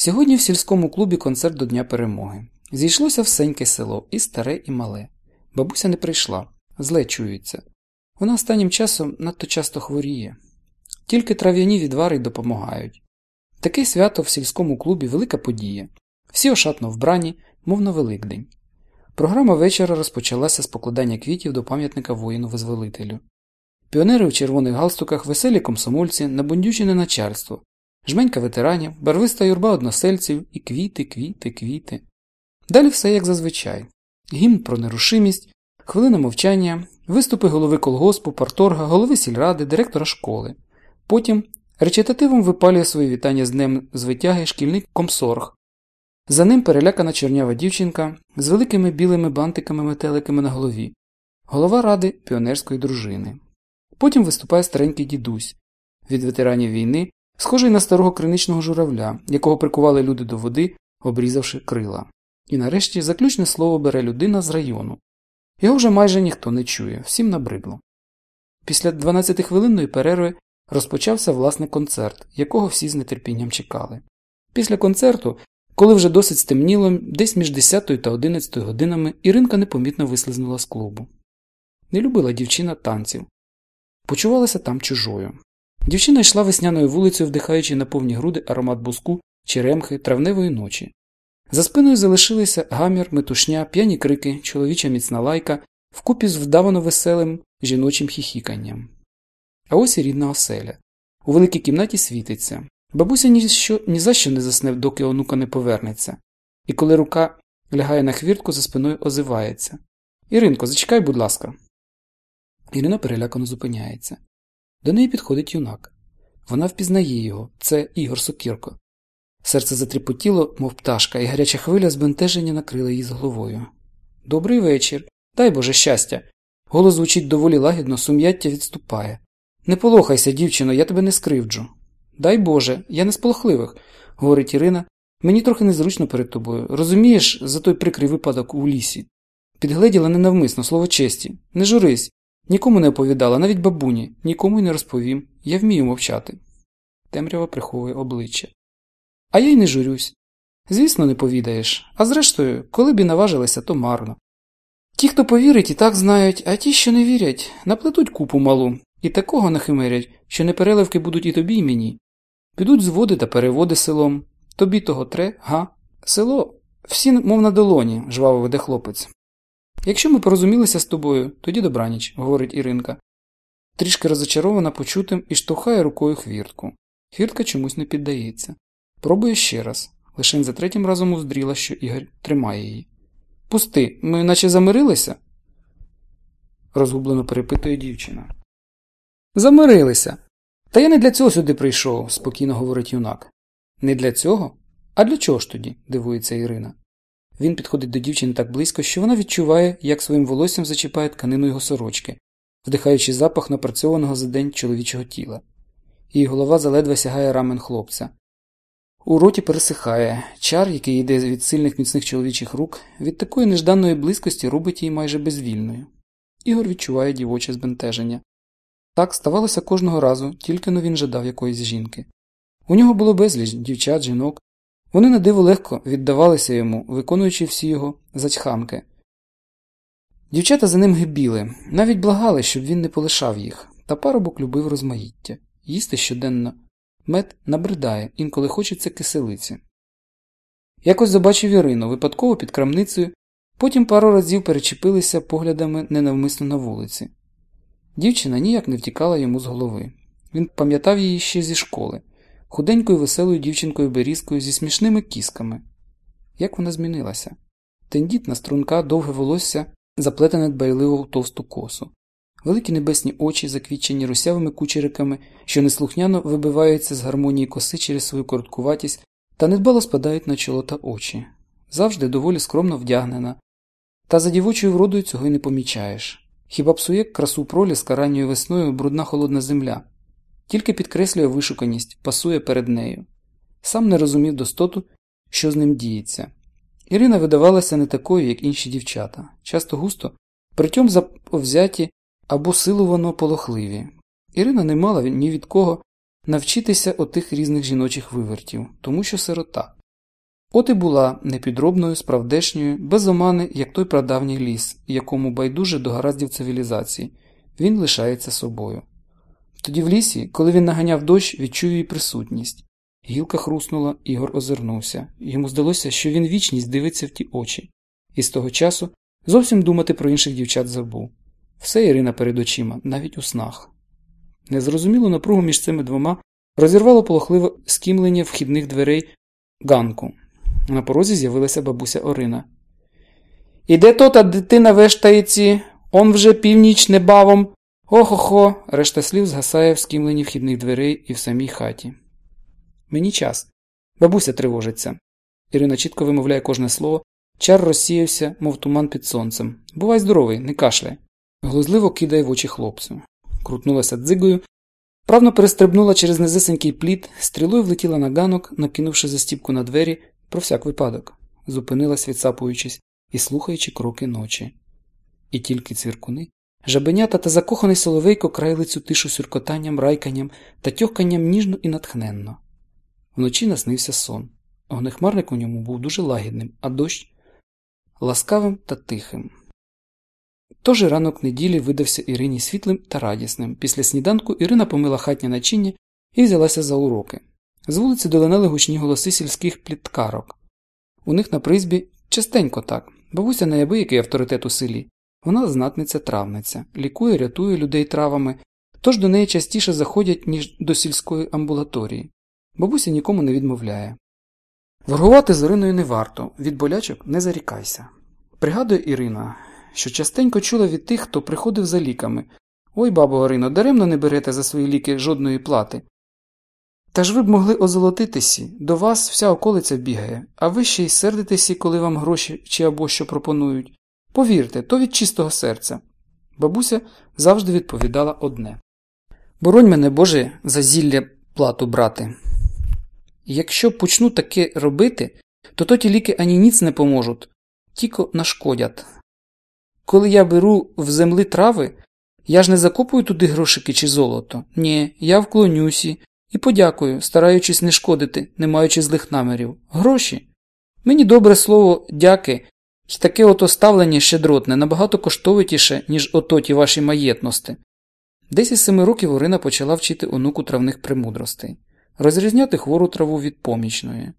Сьогодні в сільському клубі концерт до Дня перемоги. Зійшлося всеньке село, і старе, і мале. Бабуся не прийшла, зле чується. Вона останнім часом надто часто хворіє. Тільки трав'яні відвари й допомагають. Таке свято в сільському клубі велика подія. Всі ошатно вбрані, мов на Великдень. Програма вечора розпочалася з покладання квітів до пам'ятника воїну-визволителю. Піонери в червоних галстуках, веселі комсомольці, набундючене начальство, жменька ветеранів, барвиста юрба односельців і квіти, квіти, квіти. Далі все як зазвичай гімн про нерушимість, хвилина мовчання, виступи голови колгоспу, парторга, голови сільради, директора школи. Потім речитативом випалює свої вітання з днем звитяги шкільний комсорг. За ним перелякана чорнява дівчинка з великими білими бантиками-метеликами на голові, голова ради піонерської дружини. Потім виступає старенький дідусь від ветеранів війни, схожий на старого криничного журавля, якого прикували люди до води, обрізавши крила. І нарешті заключне слово бере людина з району. Його вже майже ніхто не чує, всім набридло. Після 12-хвилинної перерви розпочався власне концерт, якого всі з нетерпінням чекали. Після концерту, коли вже досить стемніло, десь між 10 та 11 годинами Іринка непомітно вислизнула з клубу. Не любила дівчина танців, почувалася там чужою. Дівчина йшла весняною вулицею, вдихаючи на повні груди аромат буску, черемхи, травневої ночі. За спиною залишилися гамір, метушня, п'яні крики, чоловіча міцна лайка, вкупі з вдавано веселим жіночим хіхіканням. А ось і рідна оселя. У великій кімнаті світиться. Бабуся ні, що, ні за що не засне, доки онука не повернеться, і коли рука лягає на хвіртку, за спиною озивається. Іринко, зачекай, будь ласка. Ірина перелякано зупиняється. До неї підходить юнак. Вона впізнає його це Ігор Сокірко. Серце затріпотіло, мов пташка, і гаряча хвиля збентеження накрила її з головою. Добрий вечір. Дай Боже щастя. Голос звучить доволі лагідно, сум'яття відступає. Не полохайся, дівчино, я тебе не скривджу. Дай Боже, я не з полохливих, говорить Ірина. Мені трохи незручно перед тобою. Розумієш, за той прикрий випадок у лісі. Підгледіла ненавмисно, слово честі. Не журись. Нікому не оповідала, навіть бабуні, нікому й не розповім. Я вмію мовчати. Темрява приховує обличчя. А я й не журюсь. Звісно, не повідаєш, а зрештою, коли б і наважилися, то марно. Ті, хто повірить, і так знають, а ті, що не вірять, наплетуть купу малу, і такого нахимерять, що непереливки будуть і тобі, і мені. Підуть зводи та переводи селом. Тобі того тре, га? Село всі, мов на долоні, жваво веде хлопець. Якщо ми порозумілися з тобою, тоді добраніч, говорить Іринка. Трішки розочарована почутим і штовхає рукою хвіртку. Хвіртка чомусь не піддається. Пробує ще раз. Лишень за третім разом уздріла, що Ігор тримає її. Пусти, ми наче замирилися? розгублено перепитує дівчина. Замирилися. Та я не для цього сюди прийшов, спокійно говорить юнак. Не для цього? А для чого ж тоді? дивується Ірина. Він підходить до дівчини так близько, що вона відчуває, як своїм волоссям зачіпає тканину його сорочки, вдихаючи запах напрацьованого за день чоловічого тіла. Її голова заледве сягає рамен хлопця. У роті пересихає, чар, який йде від сильних міцних чоловічих рук, від такої нежданної близькості робить її майже безвільною. Ігор відчуває дівоче збентеження. Так ставалося кожного разу, тільки но він жадав якоїсь жінки. У нього було безліч дівчат, жінок. Вони на диво легко віддавалися йому, виконуючи всі його зачханки. Дівчата за ним гибіли, навіть благали, щоб він не полишав їх, та парубок любив розмаїття, їсти щоденно. Мед набридає, інколи хочеться киселиці. Якось побачив Ірину, випадково під крамницею, потім пару разів перечепилися поглядами ненавмисно на вулиці. Дівчина ніяк не втікала йому з голови. Він пам'ятав її ще зі школи, худенькою веселою дівчинкою берізкою зі смішними кісками. Як вона змінилася? Тендітна струнка, довге волосся, заплетене дбайливо в товсту косу великі небесні очі, заквічені русявими кучериками, що неслухняно вибиваються з гармонії коси через свою короткуватість та недбало спадають на чоло та очі, завжди доволі скромно вдягнена. Та за дівочою вродою цього й не помічаєш. Хіба псує красу проліска ранньою весною брудна холодна земля, тільки підкреслює вишуканість, пасує перед нею. Сам не розумів достоту, що з ним діється. Ірина видавалася не такою, як інші дівчата, часто густо, притьом завзяті або силувано полохливі. Ірина не мала ні від кого навчитися отих різних жіночих вивертів, тому що сирота. От і була непідробною, справдешньою, без омани, як той прадавній ліс, якому байдуже до гараздів цивілізації, він лишається собою. Тоді в лісі, коли він наганяв дощ, відчув її присутність. Гілка хруснула, Ігор озирнувся. Йому здалося, що він вічність дивиться в ті очі, і з того часу зовсім думати про інших дівчат забув. Все Ірина перед очима, навіть у снах. Незрозумілу напругу між цими двома розірвало полохливе скімлення вхідних дверей ганку. На порозі з'явилася бабуся Орина. Іде то та дитина вештається, он вже північ небавом. Охо-хо, решта слів згасає в скімленні вхідних дверей і в самій хаті. Мені час. Бабуся тривожиться. Ірина чітко вимовляє кожне слово. Чар розсіявся, мов туман під сонцем. Бувай здоровий, не кашляй. Глузливо кидає в очі хлопцю. Крутнулася дзигою, правно перестрибнула через незисенький плід, стрілою влетіла на ганок, накинувши застіпку на двері про всяк випадок, зупинилась, відсапуючись і слухаючи кроки ночі. І тільки цвіркуни, жабенята та закоханий соловейко країли цю тишу сюркотанням, райканням та тьохканням ніжно і натхненно. Вночі наснився сон. Огнехмарник у ньому був дуже лагідним, а дощ ласкавим та тихим. Тож ранок неділі видався Ірині світлим та радісним. Після сніданку Ірина помила хатнє начиння і взялася за уроки. З вулиці долинали гучні голоси сільських пліткарок. У них на призбі частенько так. Бабуся неабиякий авторитет у селі. Вона знатниця травниця, лікує, рятує людей травами, тож до неї частіше заходять, ніж до сільської амбулаторії. Бабуся нікому не відмовляє. Воргувати з Іриною не варто, від болячок не зарікайся. Пригадує Ірина, що частенько чула від тих, хто приходив за ліками Ой, бабо Орино, даремно не берете за свої ліки жодної плати. Та ж ви б могли озолотитися, до вас вся околиця бігає, а ви ще й сердитеся, коли вам гроші чи або що пропонують. Повірте, то від чистого серця. Бабуся завжди відповідала одне Боронь мене, Боже, за зілля плату брати. Якщо почну таке робити, то тоті ліки ані ніц не поможуть, тільки нашкодять. Коли я беру в землі трави, я ж не закопую туди грошики чи золото. Ні, я вклонюсі і подякую, стараючись не шкодити, не маючи злих намірів. Гроші. Мені добре слово дяки, і таке ото ставлення щедротне набагато коштовитіше, ніж ото ті ваші маєтності. Десь із семи років Орина почала вчити онуку травних премудростей, розрізняти хвору траву від помічної.